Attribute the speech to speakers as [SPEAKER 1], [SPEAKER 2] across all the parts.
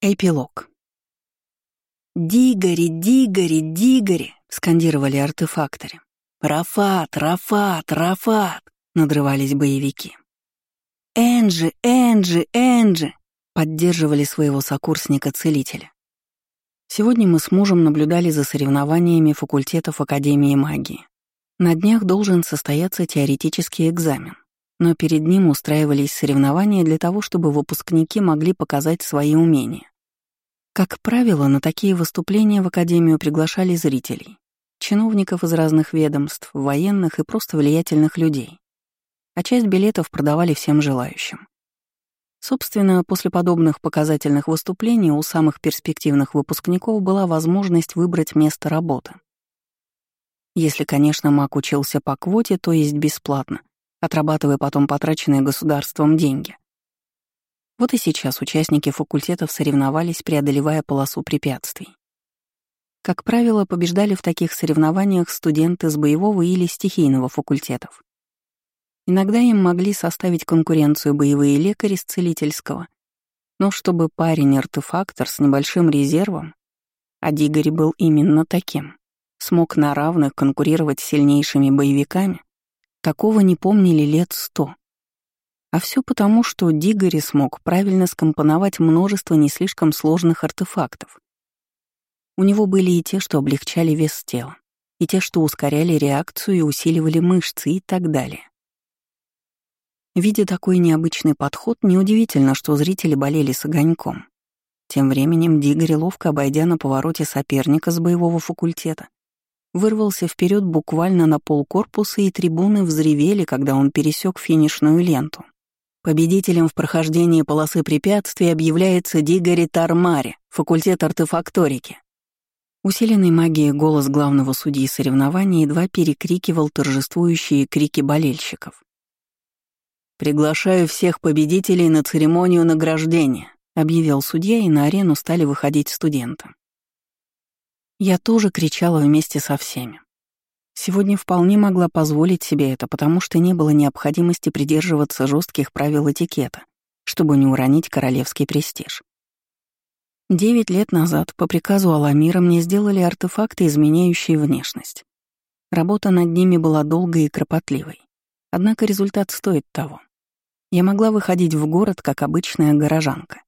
[SPEAKER 1] Эпилог. «Дигори, Дигори, Дигори!» — скандировали артефакторы. «Рафат, Рафат, Рафат!» — надрывались боевики. «Энджи, Энджи, Энджи!» — поддерживали своего сокурсника-целителя. Сегодня мы с мужем наблюдали за соревнованиями факультетов Академии магии. На днях должен состояться теоретический экзамен но перед ним устраивались соревнования для того, чтобы выпускники могли показать свои умения. Как правило, на такие выступления в Академию приглашали зрителей, чиновников из разных ведомств, военных и просто влиятельных людей. А часть билетов продавали всем желающим. Собственно, после подобных показательных выступлений у самых перспективных выпускников была возможность выбрать место работы. Если, конечно, маг учился по квоте, то есть бесплатно, отрабатывая потом потраченные государством деньги. Вот и сейчас участники факультетов соревновались, преодолевая полосу препятствий. Как правило, побеждали в таких соревнованиях студенты с боевого или стихийного факультетов. Иногда им могли составить конкуренцию боевые лекари с целительского, но чтобы парень-артефактор с небольшим резервом, а Дигори был именно таким, смог на равных конкурировать с сильнейшими боевиками, такого не помнили лет сто. А все потому, что Дигори смог правильно скомпоновать множество не слишком сложных артефактов. У него были и те, что облегчали вес тела, и те, что ускоряли реакцию и усиливали мышцы и так далее. Видя такой необычный подход, неудивительно, что зрители болели с огоньком. Тем временем Дигори, ловко обойдя на повороте соперника с боевого факультета, вырвался вперед буквально на пол корпуса, и трибуны взревели, когда он пересек финишную ленту. Победителем в прохождении полосы препятствий объявляется Дигори Тармари, факультет артефакторики. Усиленный магией голос главного судьи соревнования едва перекрикивал торжествующие крики болельщиков. «Приглашаю всех победителей на церемонию награждения», — объявил судья, и на арену стали выходить студенты. Я тоже кричала вместе со всеми. Сегодня вполне могла позволить себе это, потому что не было необходимости придерживаться жестких правил этикета, чтобы не уронить королевский престиж. Девять лет назад по приказу Аламира мне сделали артефакты, изменяющие внешность. Работа над ними была долгой и кропотливой. Однако результат стоит того. Я могла выходить в город, как обычная горожанка.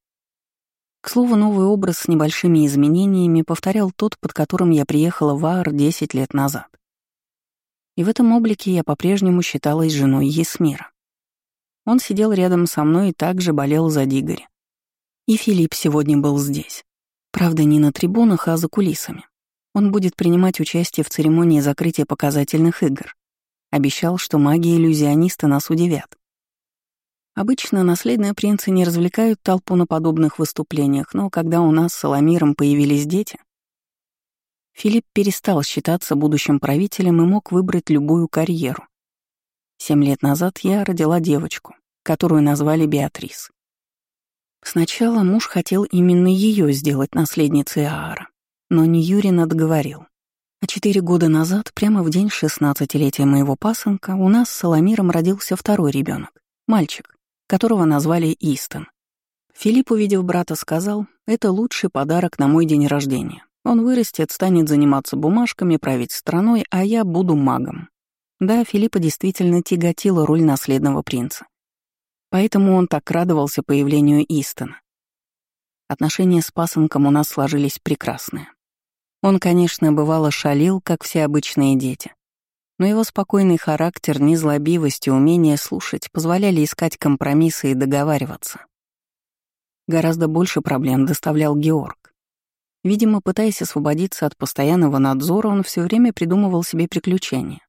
[SPEAKER 1] К слову, новый образ с небольшими изменениями повторял тот, под которым я приехала в Аар 10 лет назад. И в этом облике я по-прежнему считалась женой Есмира. Он сидел рядом со мной и также болел за Дигори. И Филипп сегодня был здесь. Правда, не на трибунах, а за кулисами. Он будет принимать участие в церемонии закрытия показательных игр. Обещал, что маги иллюзиониста нас удивят. Обычно наследные принцы не развлекают толпу на подобных выступлениях, но когда у нас с Саламиром появились дети, Филипп перестал считаться будущим правителем и мог выбрать любую карьеру. Семь лет назад я родила девочку, которую назвали Беатрис. Сначала муж хотел именно ее сделать наследницей Аара, но не Юрин отговорил. А четыре года назад, прямо в день шестнадцатилетия моего пасынка, у нас с Саламиром родился второй ребенок, мальчик, которого назвали Истон. Филипп, увидев брата, сказал, «Это лучший подарок на мой день рождения. Он вырастет, станет заниматься бумажками, править страной, а я буду магом». Да, Филиппа действительно тяготила роль наследного принца. Поэтому он так радовался появлению Истона. Отношения с пасынком у нас сложились прекрасные. Он, конечно, бывало шалил, как все обычные дети, но его спокойный характер, незлобивость и умение слушать позволяли искать компромиссы и договариваться. Гораздо больше проблем доставлял Георг. Видимо, пытаясь освободиться от постоянного надзора, он все время придумывал себе приключения.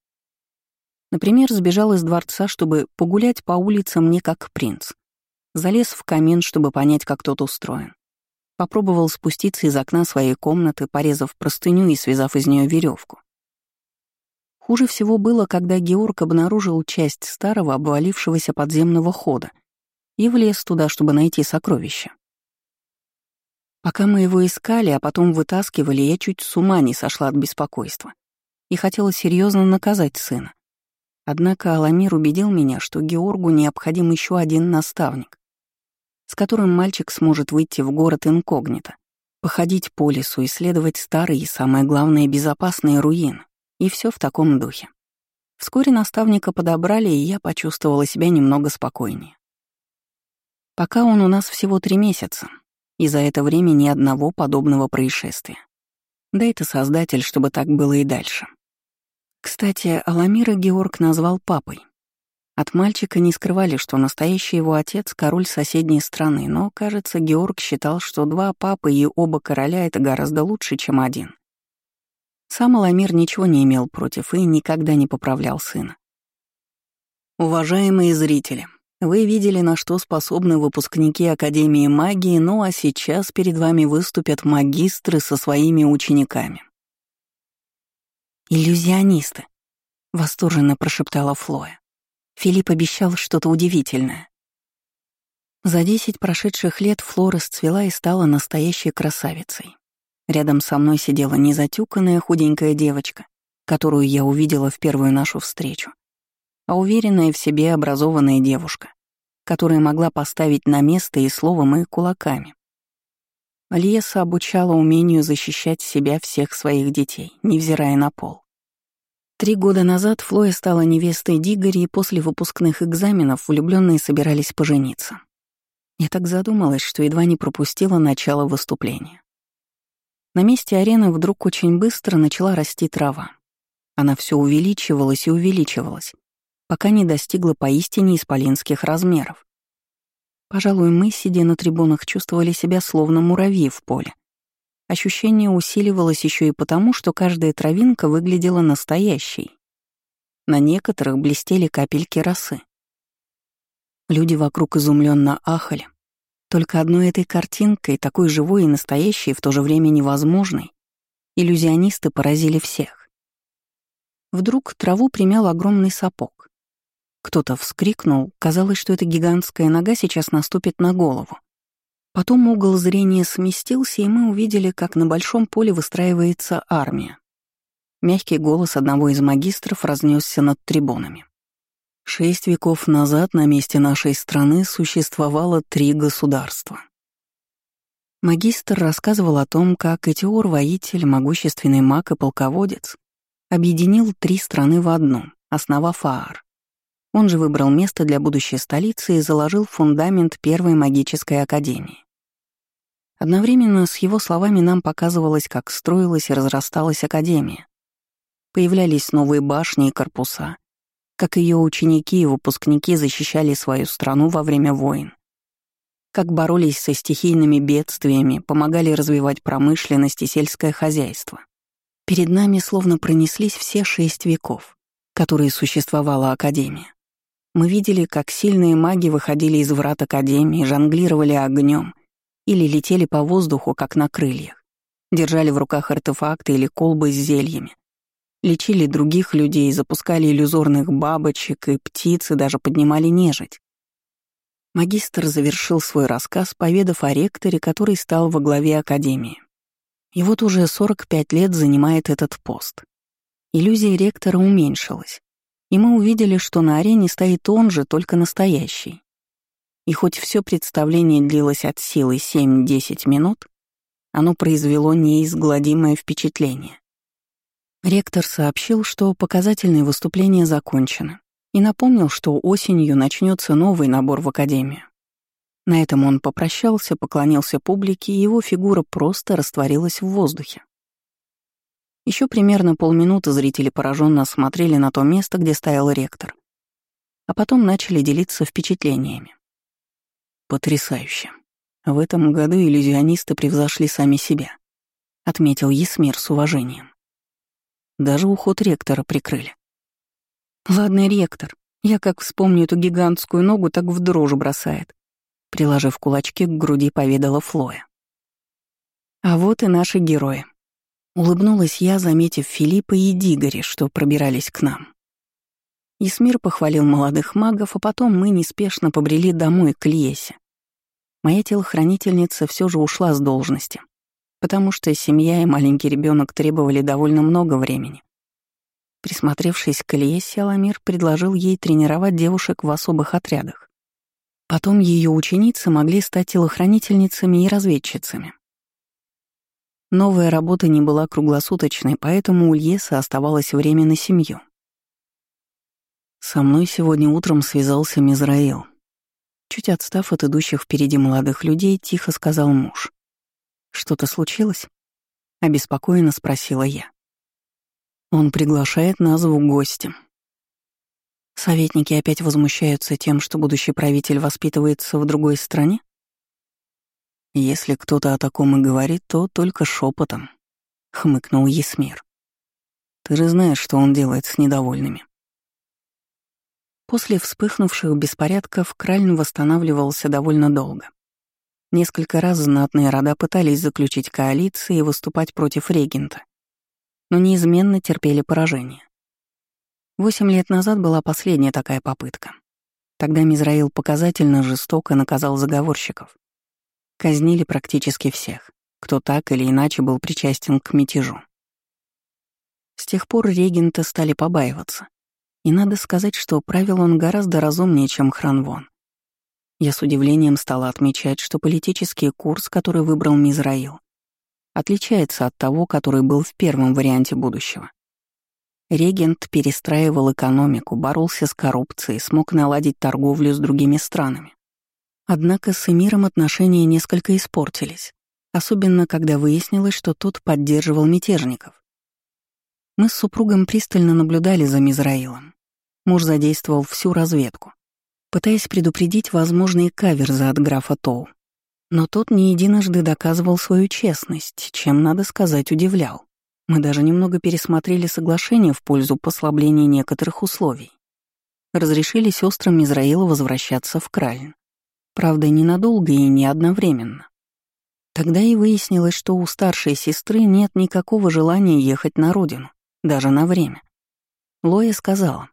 [SPEAKER 1] Например, сбежал из дворца, чтобы погулять по улицам не как принц. Залез в камин, чтобы понять, как тот устроен. Попробовал спуститься из окна своей комнаты, порезав простыню и связав из нее веревку. Хуже всего было, когда Георг обнаружил часть старого обвалившегося подземного хода и влез туда, чтобы найти сокровища. Пока мы его искали, а потом вытаскивали, я чуть с ума не сошла от беспокойства и хотела серьезно наказать сына. Однако Аламир убедил меня, что Георгу необходим еще один наставник. с которым мальчик сможет выйти в город инкогнито, походить по лесу, исследовать старые и, самое главное, безопасные руины. И все в таком духе. Вскоре наставника подобрали, и я почувствовала себя немного спокойнее. Пока он у нас всего три месяца, и за это время ни одного подобного происшествия. Да это создатель, чтобы так было и дальше. Кстати, Аламира Георг назвал папой. От мальчика не скрывали, что настоящий его отец — король соседней страны, но, кажется, Георг считал, что два папы и оба короля — это гораздо лучше, чем один. Сам Аламир ничего не имел против и никогда не поправлял сына. Уважаемые зрители, вы видели, на что способны выпускники Академии магии, ну а сейчас перед вами выступят магистры со своими учениками. «Иллюзионисты», — восторженно прошептала Флоя. Филипп обещал что-то удивительное. За десять прошедших лет Флора расцвела и стала настоящей красавицей. Рядом со мной сидела незатюканная худенькая девочка, которую я увидела в первую нашу встречу, а уверенная в себе образованная девушка, которая могла поставить на место и словом, и кулаками. Леса обучала умению защищать себя всех своих детей, невзирая на пол. Три года назад Флоя стала невестой Дигори, и после выпускных экзаменов влюбленные собирались пожениться. Я так задумалась, что едва не пропустила начало выступления. На месте арены вдруг очень быстро начала расти трава. Она все увеличивалась и увеличивалась, пока не достигла поистине исполинских размеров. Пожалуй, мы, сидя на трибунах, чувствовали себя словно муравьи в поле. Ощущение усиливалось еще и потому, что каждая травинка выглядела настоящей. На некоторых блестели капельки росы. Люди вокруг изумленно ахали. Только одной этой картинкой, такой живой и настоящей, в то же время невозможной, иллюзионисты поразили всех. Вдруг траву примял огромный сапог. Кто-то вскрикнул, казалось, что эта гигантская нога сейчас наступит на голову. Потом угол зрения сместился, и мы увидели, как на большом поле выстраивается армия. Мягкий голос одного из магистров разнесся над трибунами. Шесть веков назад на месте нашей страны существовало три государства. Магистр рассказывал о том, как Этиор, воитель, могущественный маг и полководец, объединил три страны в одну, основав Аар. Он же выбрал место для будущей столицы и заложил фундамент первой магической академии. Одновременно с его словами нам показывалось, как строилась и разрасталась академия. Появлялись новые башни и корпуса, как ее ученики и выпускники защищали свою страну во время войн, как боролись со стихийными бедствиями, помогали развивать промышленность и сельское хозяйство. Перед нами словно пронеслись все шесть веков, которые существовала Академия. Мы видели, как сильные маги выходили из врат Академии, жонглировали огнем или летели по воздуху, как на крыльях, держали в руках артефакты или колбы с зельями, лечили других людей, запускали иллюзорных бабочек и птиц и даже поднимали нежить. Магистр завершил свой рассказ, поведав о ректоре, который стал во главе Академии. И вот уже 45 лет занимает этот пост. Иллюзия ректора уменьшилась и мы увидели, что на арене стоит он же, только настоящий. И хоть все представление длилось от силы 7-10 минут, оно произвело неизгладимое впечатление. Ректор сообщил, что показательные выступления закончены, и напомнил, что осенью начнется новый набор в Академию. На этом он попрощался, поклонился публике, и его фигура просто растворилась в воздухе. Еще примерно полминуты зрители пораженно смотрели на то место, где стоял ректор. А потом начали делиться впечатлениями. «Потрясающе. В этом году иллюзионисты превзошли сами себя», — отметил Есмир с уважением. Даже уход ректора прикрыли. «Ладно, ректор, я как вспомню эту гигантскую ногу, так в дрожь бросает», — приложив кулачки к груди, поведала Флоя. А вот и наши герои. Улыбнулась я, заметив Филиппа и Дигори, что пробирались к нам. Исмир похвалил молодых магов, а потом мы неспешно побрели домой к Льесе. Моя телохранительница все же ушла с должности, потому что семья и маленький ребенок требовали довольно много времени. Присмотревшись к Льесе, Аламир предложил ей тренировать девушек в особых отрядах. Потом ее ученицы могли стать телохранительницами и разведчицами. Новая работа не была круглосуточной, поэтому у Льеса оставалось время на семью. Со мной сегодня утром связался Мизраил. Чуть отстав от идущих впереди молодых людей, тихо сказал муж. «Что-то случилось?» — обеспокоенно спросила я. «Он приглашает нас в гости», Советники опять возмущаются тем, что будущий правитель воспитывается в другой стране? Если кто-то о таком и говорит, то только шепотом, хмыкнул Есмир. Ты же знаешь, что он делает с недовольными. После вспыхнувших беспорядков Кральн восстанавливался довольно долго. Несколько раз знатные рода пытались заключить коалиции и выступать против регента, но неизменно терпели поражение. Восемь лет назад была последняя такая попытка. Тогда Мизраил показательно жестоко наказал заговорщиков. Казнили практически всех, кто так или иначе был причастен к мятежу. С тех пор регента стали побаиваться. И надо сказать, что правил он гораздо разумнее, чем Хранвон. Я с удивлением стала отмечать, что политический курс, который выбрал Мизраил, отличается от того, который был в первом варианте будущего. Регент перестраивал экономику, боролся с коррупцией, смог наладить торговлю с другими странами. Однако с Эмиром отношения несколько испортились, особенно когда выяснилось, что тот поддерживал мятежников. Мы с супругом пристально наблюдали за Мизраилом. Муж задействовал всю разведку, пытаясь предупредить возможные каверзы от графа Тоу. Но тот не единожды доказывал свою честность, чем, надо сказать, удивлял. Мы даже немного пересмотрели соглашение в пользу послабления некоторых условий. Разрешили сестрам Израила возвращаться в Кральн. Правда, ненадолго и не одновременно. Тогда и выяснилось, что у старшей сестры нет никакого желания ехать на родину, даже на время. Лоя сказала,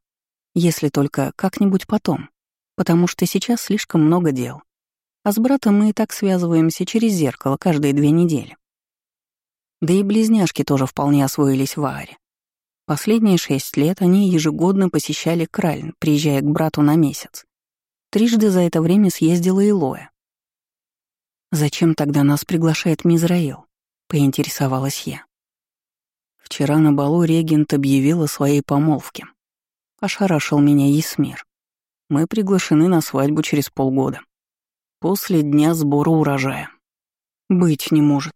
[SPEAKER 1] если только как-нибудь потом, потому что сейчас слишком много дел. А с братом мы и так связываемся через зеркало каждые две недели. Да и близняшки тоже вполне освоились в Ааре. Последние шесть лет они ежегодно посещали Кральн, приезжая к брату на месяц. Трижды за это время съездила и Лоя. «Зачем тогда нас приглашает Мизраил?» — поинтересовалась я. Вчера на балу регент объявил о своей помолвке. Ошарашил меня Есмир. Мы приглашены на свадьбу через полгода. После дня сбора урожая. Быть не может.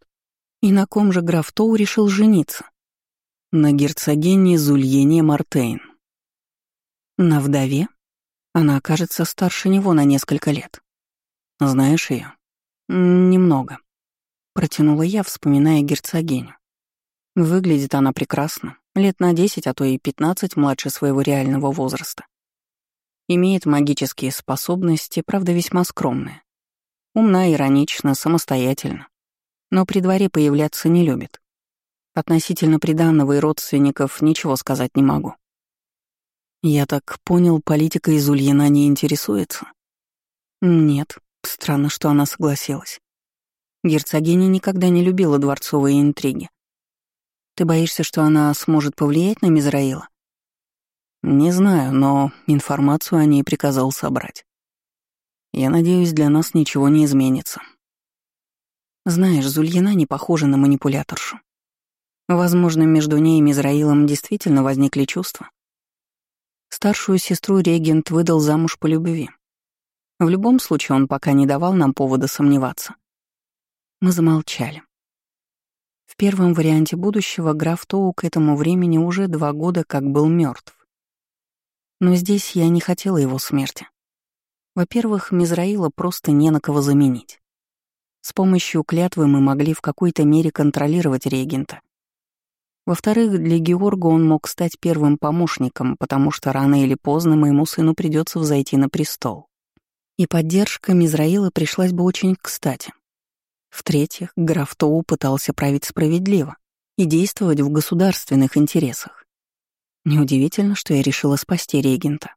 [SPEAKER 1] И на ком же граф Тоу решил жениться? На герцогине Зульене Мартейн. На вдове? Она окажется старше него на несколько лет. Знаешь ее? Немного. Протянула я, вспоминая герцогиню. Выглядит она прекрасно, лет на десять, а то и пятнадцать младше своего реального возраста. Имеет магические способности, правда, весьма скромные. Умна, иронична, самостоятельна но при дворе появляться не любит. Относительно приданного и родственников ничего сказать не могу. Я так понял, политика из Ульяна не интересуется? Нет, странно, что она согласилась. Герцогиня никогда не любила дворцовые интриги. Ты боишься, что она сможет повлиять на Мизраила? Не знаю, но информацию о ней приказал собрать. Я надеюсь, для нас ничего не изменится. Знаешь, Зульяна не похожа на манипуляторшу. Возможно, между ней и Мизраилом действительно возникли чувства. Старшую сестру регент выдал замуж по любви. В любом случае, он пока не давал нам повода сомневаться. Мы замолчали. В первом варианте будущего граф Тоу к этому времени уже два года как был мертв. Но здесь я не хотела его смерти. Во-первых, Мизраила просто не на кого заменить. С помощью клятвы мы могли в какой-то мере контролировать регента. Во-вторых, для Георга он мог стать первым помощником, потому что рано или поздно моему сыну придется взойти на престол. И поддержка Мизраила пришлась бы очень кстати. В-третьих, граф Тоу пытался править справедливо и действовать в государственных интересах. Неудивительно, что я решила спасти регента.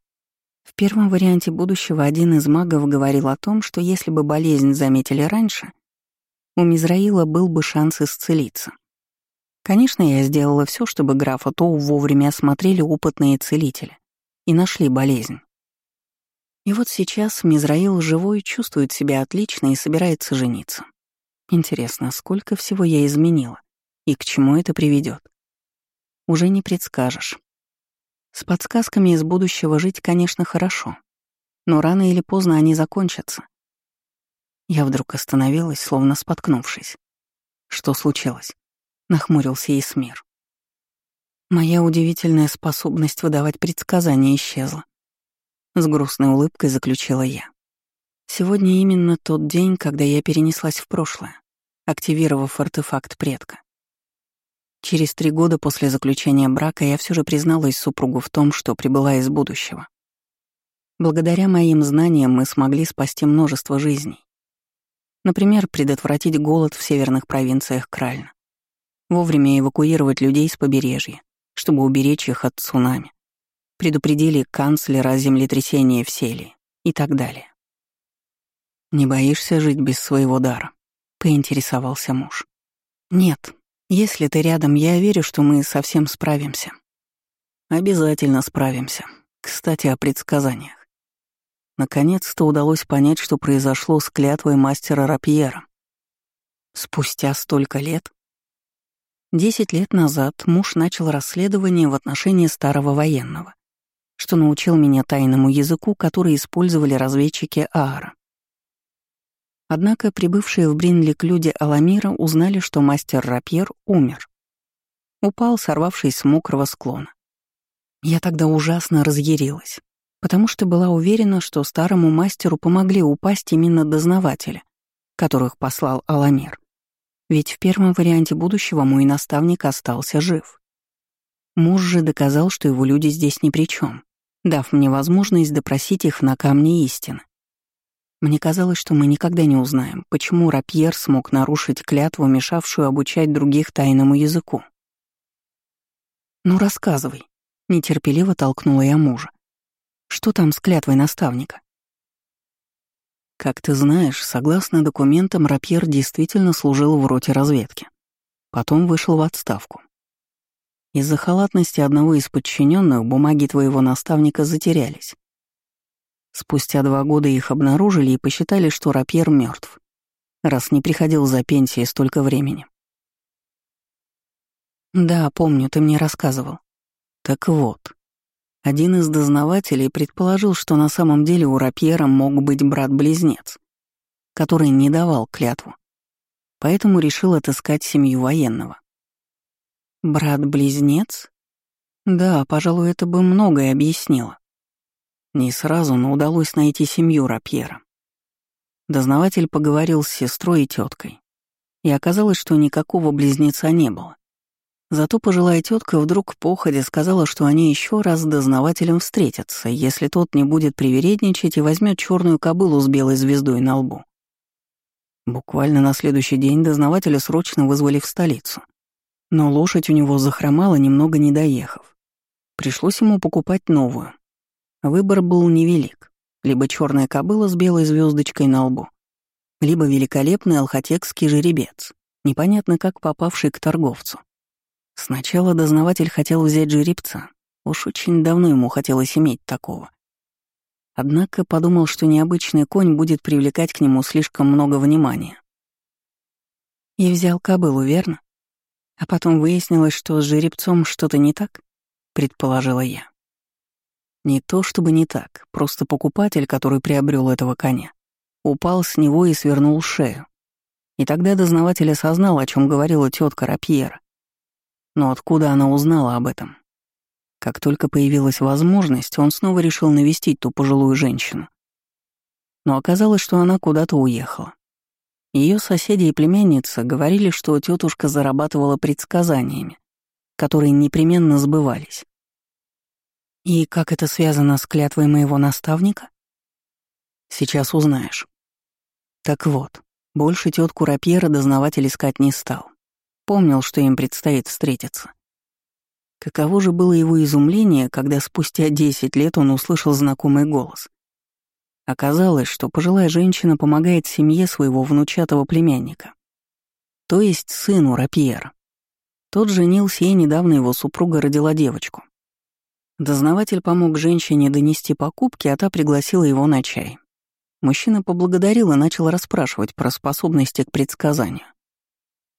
[SPEAKER 1] В первом варианте будущего один из магов говорил о том, что если бы болезнь заметили раньше, у Мизраила был бы шанс исцелиться. Конечно, я сделала все, чтобы графа Тоу вовремя осмотрели опытные целители и нашли болезнь. И вот сейчас Мизраил живой чувствует себя отлично и собирается жениться. Интересно, сколько всего я изменила и к чему это приведет? Уже не предскажешь. С подсказками из будущего жить, конечно, хорошо, но рано или поздно они закончатся. Я вдруг остановилась, словно споткнувшись. Что случилось? Нахмурился Исмир. Моя удивительная способность выдавать предсказания исчезла. С грустной улыбкой заключила я. Сегодня именно тот день, когда я перенеслась в прошлое, активировав артефакт предка. Через три года после заключения брака я все же призналась супругу в том, что прибыла из будущего. Благодаря моим знаниям мы смогли спасти множество жизней. Например, предотвратить голод в северных провинциях Кральна, вовремя эвакуировать людей с побережья, чтобы уберечь их от цунами, предупредили канцлера о землетрясении в Селии и так далее. «Не боишься жить без своего дара?» — поинтересовался муж. «Нет. Если ты рядом, я верю, что мы совсем справимся». «Обязательно справимся. Кстати, о предсказаниях. Наконец-то удалось понять, что произошло с клятвой мастера Рапьера. Спустя столько лет? Десять лет назад муж начал расследование в отношении старого военного что научил меня тайному языку, который использовали разведчики Аара. Однако прибывшие в Бринлик люди Аламира узнали, что мастер Рапьер умер. Упал, сорвавшись с мокрого склона. Я тогда ужасно разъярилась, потому что была уверена, что старому мастеру помогли упасть именно дознаватели, которых послал Аламир. Ведь в первом варианте будущего мой наставник остался жив. Муж же доказал, что его люди здесь ни при чем, дав мне возможность допросить их на камне истины. Мне казалось, что мы никогда не узнаем, почему Рапьер смог нарушить клятву, мешавшую обучать других тайному языку. «Ну, рассказывай», — нетерпеливо толкнула я мужа. «Что там с клятвой наставника?» Как ты знаешь, согласно документам, Рапьер действительно служил в роте разведки. Потом вышел в отставку. Из-за халатности одного из подчиненных бумаги твоего наставника затерялись. Спустя два года их обнаружили и посчитали, что Рапьер мертв, раз не приходил за пенсией столько времени. Да, помню, ты мне рассказывал. Так вот, один из дознавателей предположил, что на самом деле у Рапьера мог быть брат-близнец, который не давал клятву, поэтому решил отыскать семью военного. Брат-близнец? Да, пожалуй, это бы многое объяснило. Не сразу, но удалось найти семью Рапьера. Дознаватель поговорил с сестрой и теткой, и оказалось, что никакого близнеца не было. Зато пожилая тетка вдруг походя сказала, что они еще раз с дознавателем встретятся, если тот не будет привередничать и возьмет черную кобылу с белой звездой на лбу. Буквально на следующий день дознавателя срочно вызвали в столицу. Но лошадь у него захромала, немного не доехав. Пришлось ему покупать новую. Выбор был невелик. Либо черная кобыла с белой звездочкой на лбу, либо великолепный алхотекский жеребец, непонятно как попавший к торговцу. Сначала дознаватель хотел взять жеребца, уж очень давно ему хотелось иметь такого. Однако подумал, что необычный конь будет привлекать к нему слишком много внимания. И взял кобылу, верно? А потом выяснилось, что с жеребцом что-то не так, предположила я. Не то чтобы не так, просто покупатель, который приобрел этого коня, упал с него и свернул шею. И тогда дознаватель осознал, о чем говорила тетка Рапьера. Но откуда она узнала об этом? Как только появилась возможность, он снова решил навестить ту пожилую женщину. Но оказалось, что она куда-то уехала. Ее соседи и племянница говорили, что тетушка зарабатывала предсказаниями, которые непременно сбывались. И как это связано с клятвой моего наставника? Сейчас узнаешь. Так вот, больше тетку Рапьера дознаватель искать не стал. Помнил, что им предстоит встретиться. Каково же было его изумление, когда спустя десять лет он услышал знакомый голос. Оказалось, что пожилая женщина помогает семье своего внучатого племянника. То есть сыну Рапьера. Тот женился, и недавно его супруга родила девочку. Дознаватель помог женщине донести покупки, а та пригласила его на чай. Мужчина поблагодарил и начал расспрашивать про способности к предсказанию.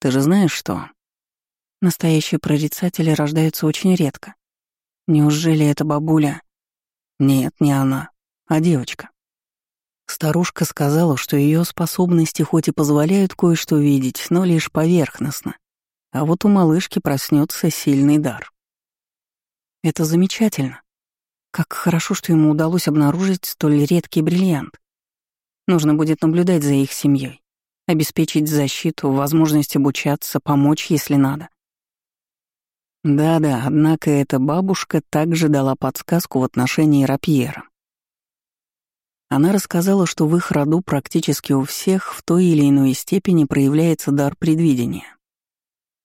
[SPEAKER 1] «Ты же знаешь что?» Настоящие прорицатели рождаются очень редко. Неужели это бабуля? Нет, не она, а девочка. Старушка сказала, что ее способности хоть и позволяют кое-что видеть, но лишь поверхностно. А вот у малышки проснется сильный дар. Это замечательно. Как хорошо, что ему удалось обнаружить столь редкий бриллиант. Нужно будет наблюдать за их семьей, обеспечить защиту, возможность обучаться, помочь, если надо. Да-да, однако эта бабушка также дала подсказку в отношении Рапьера. Она рассказала, что в их роду практически у всех в той или иной степени проявляется дар предвидения.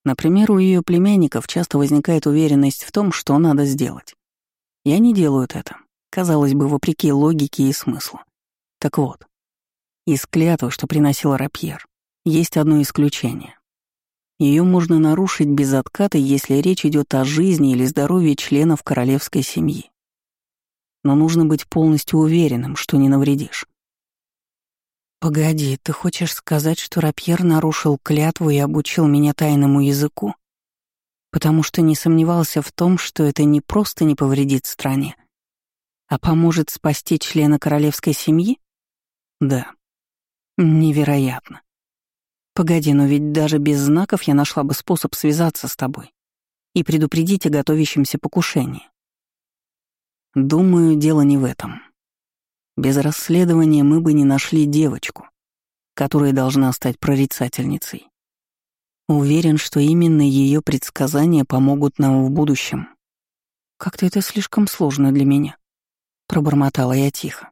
[SPEAKER 1] Например, у ее племянников часто возникает уверенность в том, что надо сделать. И они делают это, казалось бы, вопреки логике и смыслу. Так вот, из клятвы, что приносил Рапьер, есть одно исключение. Ее можно нарушить без отката, если речь идет о жизни или здоровье членов королевской семьи. Но нужно быть полностью уверенным, что не навредишь. «Погоди, ты хочешь сказать, что Рапьер нарушил клятву и обучил меня тайному языку? Потому что не сомневался в том, что это не просто не повредит стране, а поможет спасти члена королевской семьи? Да. Невероятно. Погоди, но ведь даже без знаков я нашла бы способ связаться с тобой и предупредить о готовящемся покушении. Думаю, дело не в этом. Без расследования мы бы не нашли девочку, которая должна стать прорицательницей. Уверен, что именно ее предсказания помогут нам в будущем. Как-то это слишком сложно для меня, пробормотала я тихо.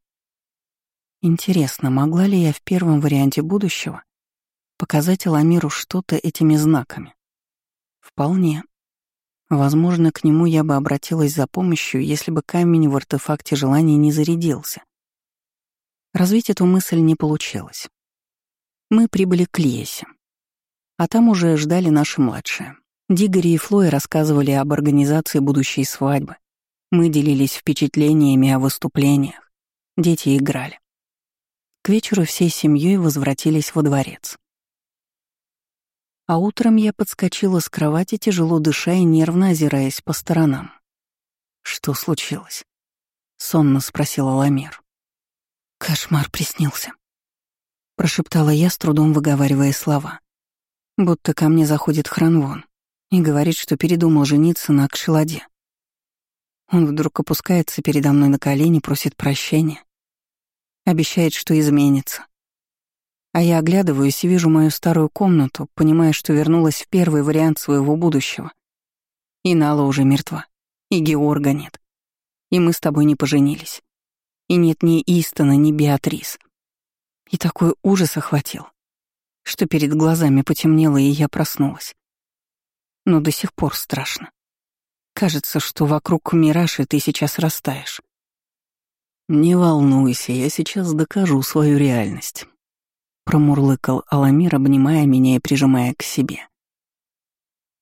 [SPEAKER 1] Интересно, могла ли я в первом варианте будущего показать Аламиру что-то этими знаками. Вполне. Возможно, к нему я бы обратилась за помощью, если бы камень в артефакте желаний не зарядился. Развить эту мысль не получилось. Мы прибыли к Льесе. А там уже ждали наши младшие. Дигори и Флой рассказывали об организации будущей свадьбы. Мы делились впечатлениями о выступлениях. Дети играли. К вечеру всей семьей возвратились во дворец. А утром я подскочила с кровати, тяжело дыша и нервно озираясь по сторонам. «Что случилось?» — сонно спросила Ламир. «Кошмар приснился», — прошептала я, с трудом выговаривая слова. Будто ко мне заходит Хранвон и говорит, что передумал жениться на Акшеладе. Он вдруг опускается передо мной на колени, просит прощения, обещает, что изменится, а я оглядываюсь и вижу мою старую комнату, понимая, что вернулась в первый вариант своего будущего. И Нала уже мертва, и Георга нет. И мы с тобой не поженились. И нет ни Истона, ни Беатрис. И такой ужас охватил, что перед глазами потемнело, и я проснулась. Но до сих пор страшно. Кажется, что вокруг мираж, и ты сейчас растаешь. Не волнуйся, я сейчас докажу свою реальность промурлыкал Аламир, обнимая меня и прижимая к себе.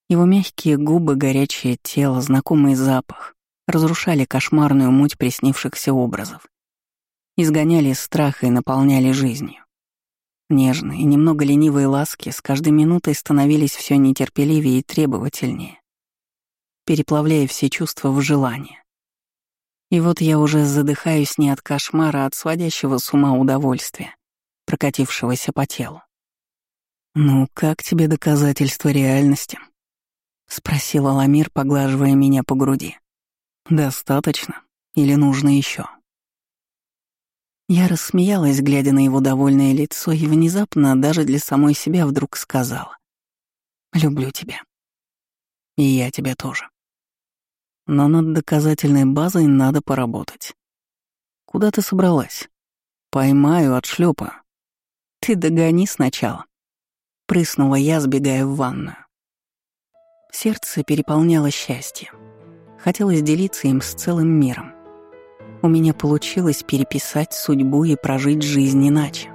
[SPEAKER 1] Его мягкие губы, горячее тело, знакомый запах разрушали кошмарную муть приснившихся образов. Изгоняли страх и наполняли жизнью. Нежные, немного ленивые ласки с каждой минутой становились все нетерпеливее и требовательнее, переплавляя все чувства в желание. И вот я уже задыхаюсь не от кошмара, а от сводящего с ума удовольствия прокатившегося по телу. «Ну, как тебе доказательство реальности?» — спросила Ламир, поглаживая меня по груди. «Достаточно? Или нужно еще? Я рассмеялась, глядя на его довольное лицо, и внезапно даже для самой себя вдруг сказала. «Люблю тебя. И я тебя тоже. Но над доказательной базой надо поработать. Куда ты собралась? Поймаю, отшлепаю. «Ты догони сначала», — прыснула я, сбегая в ванную. Сердце переполняло счастье. Хотелось делиться им с целым миром. У меня получилось переписать судьбу и прожить жизнь иначе.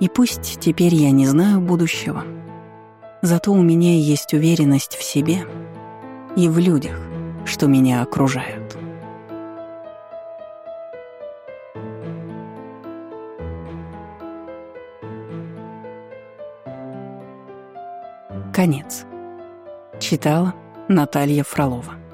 [SPEAKER 1] И пусть теперь я не знаю будущего, зато у меня есть уверенность в себе и в людях, что меня окружают. Конец. Читала Наталья Фролова.